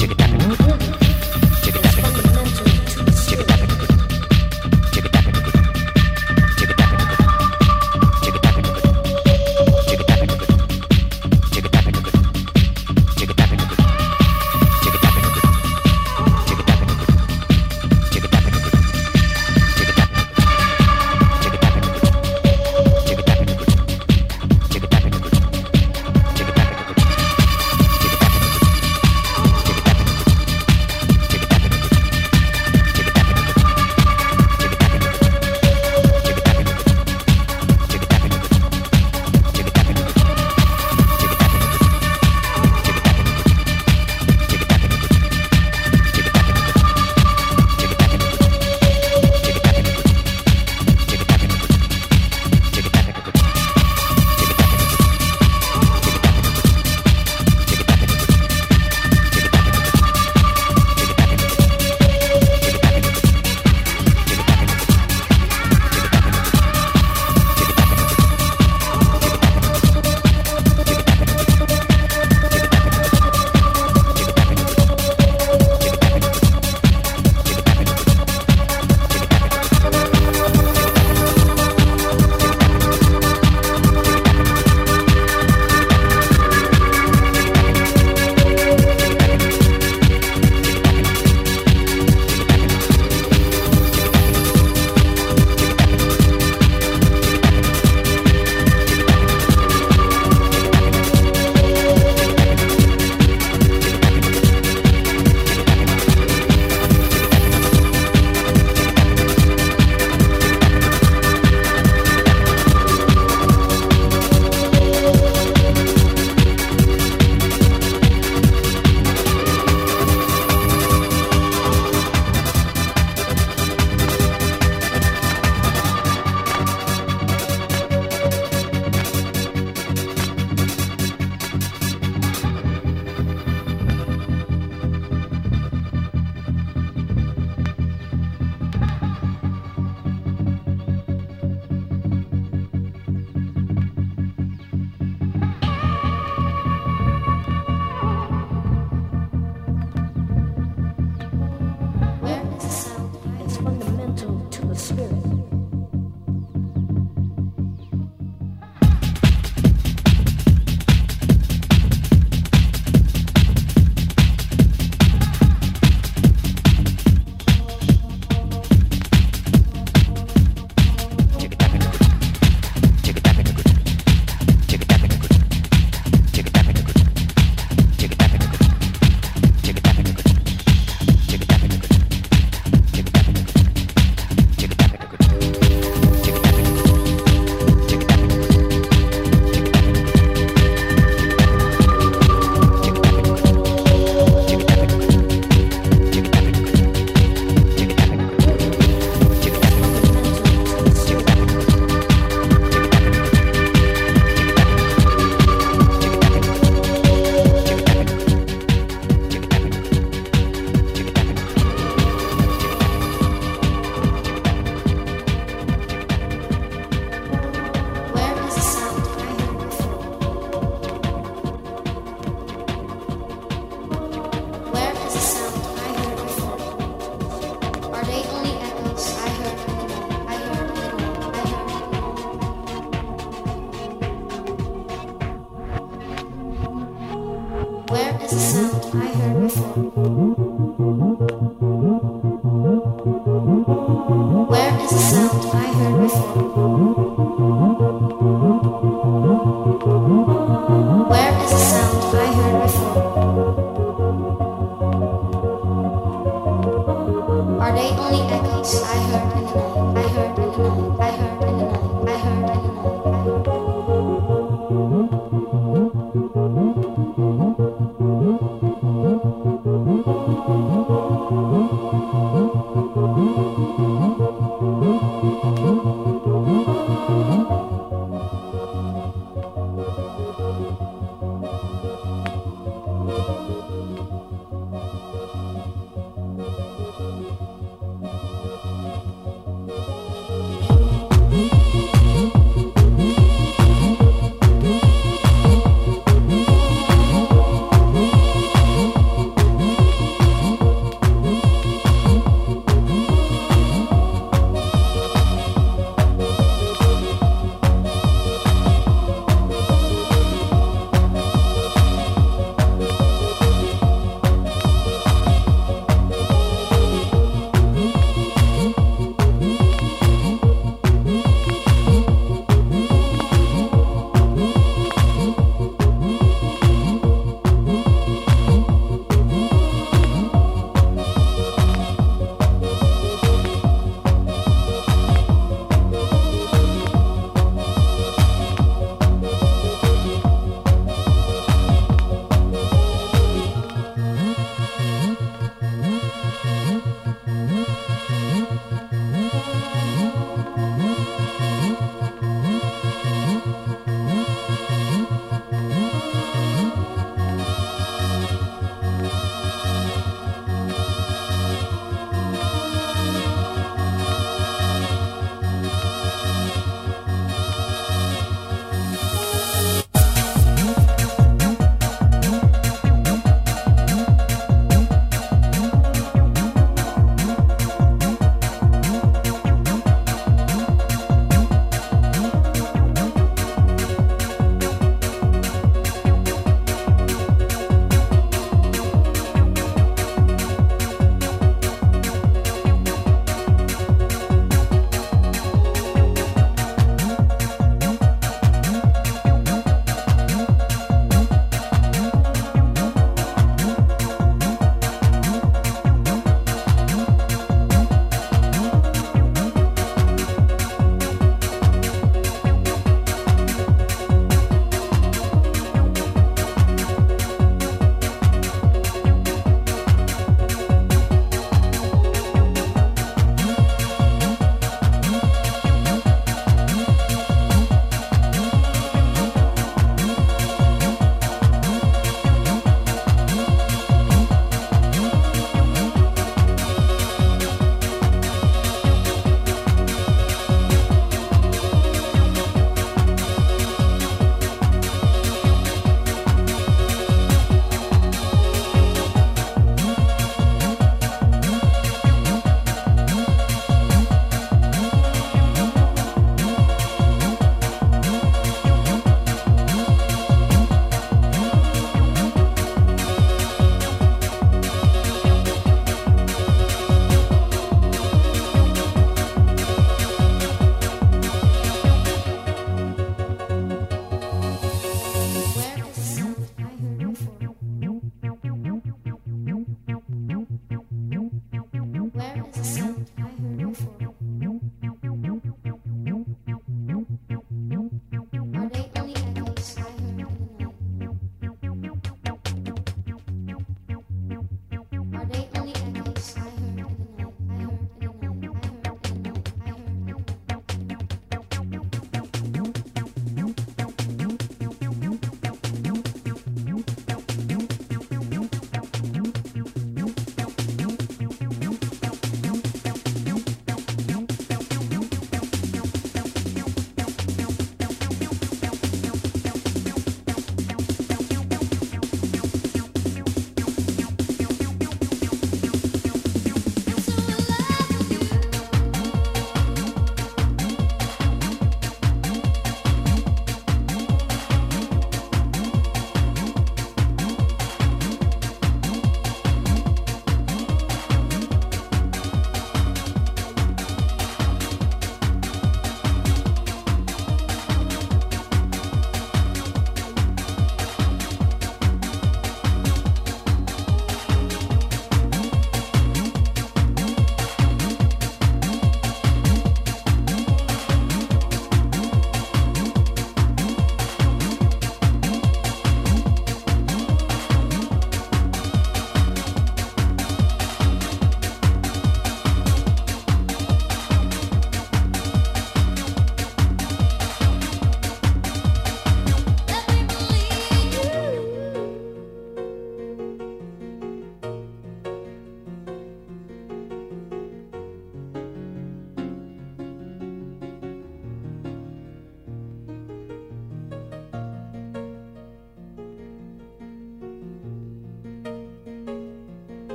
jigga tapping. Only echoes I heard in the night? I heard in the night. I heard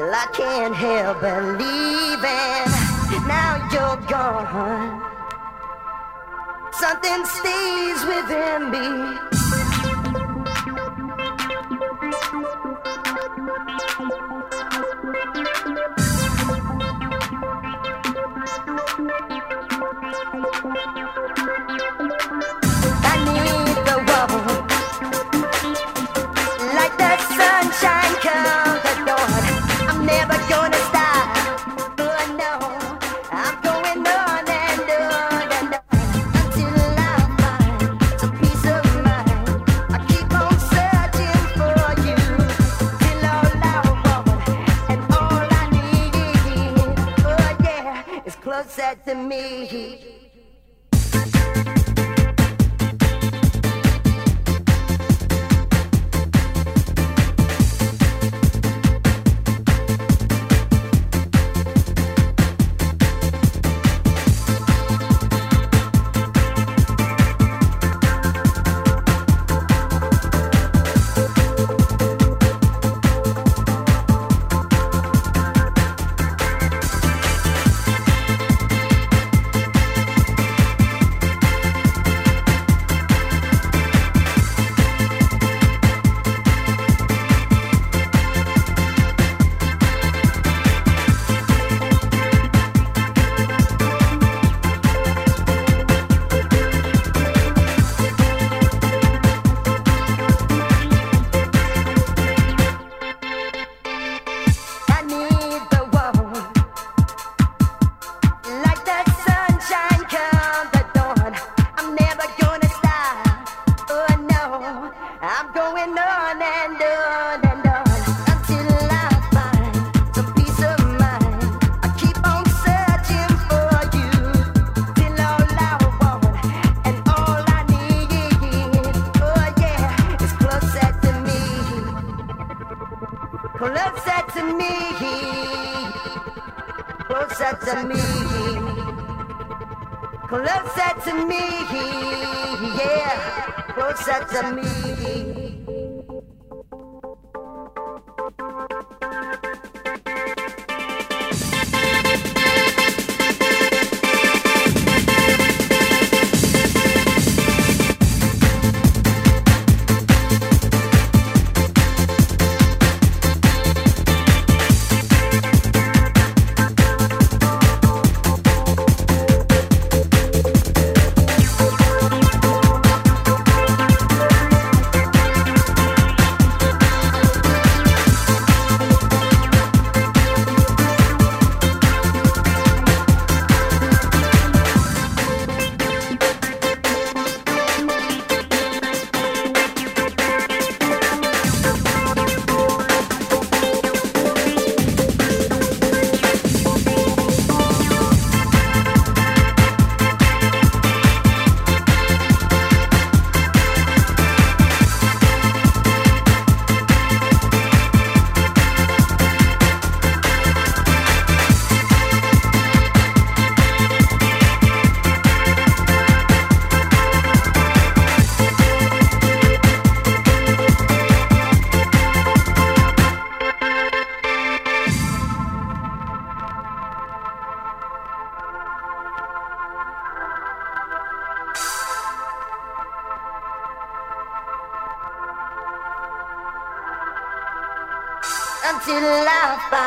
Still I can't help believing now you're gone. Something stays within me. Beneath the rubble Like the sunshine comes.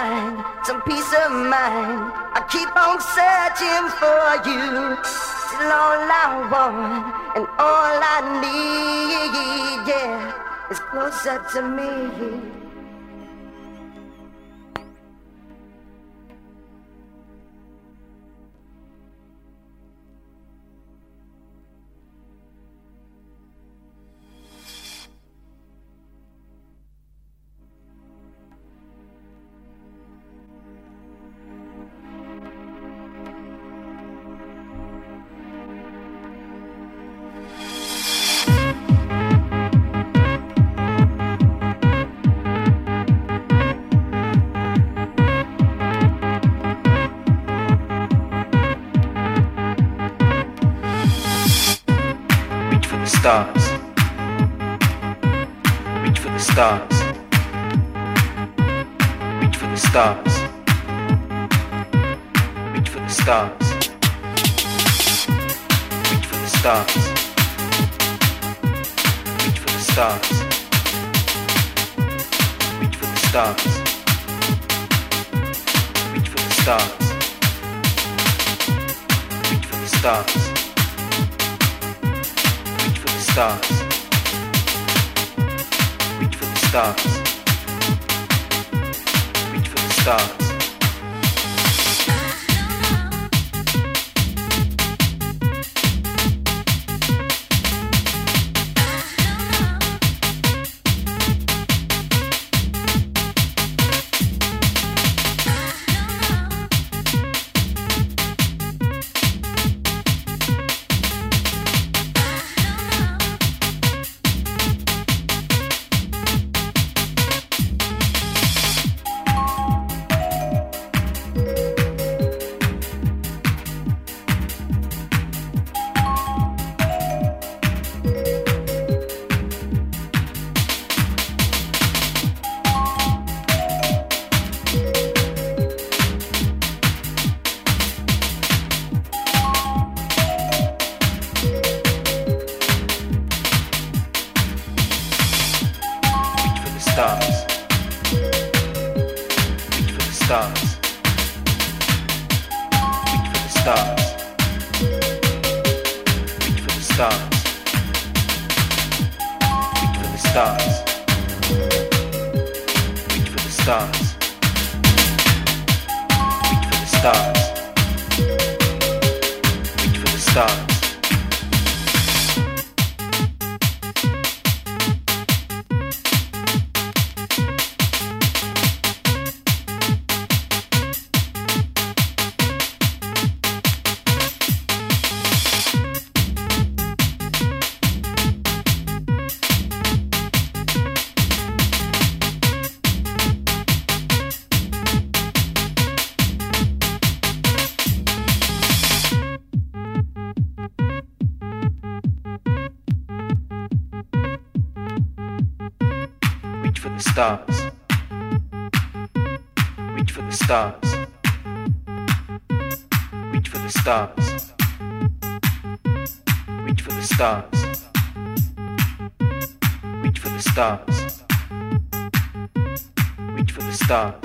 find some peace of mind. I keep on searching for you. Still, all I want and all I need, yeah, is closer to me. stars. Reach for the stars. Reach for the stars. stars. Reach for the stars.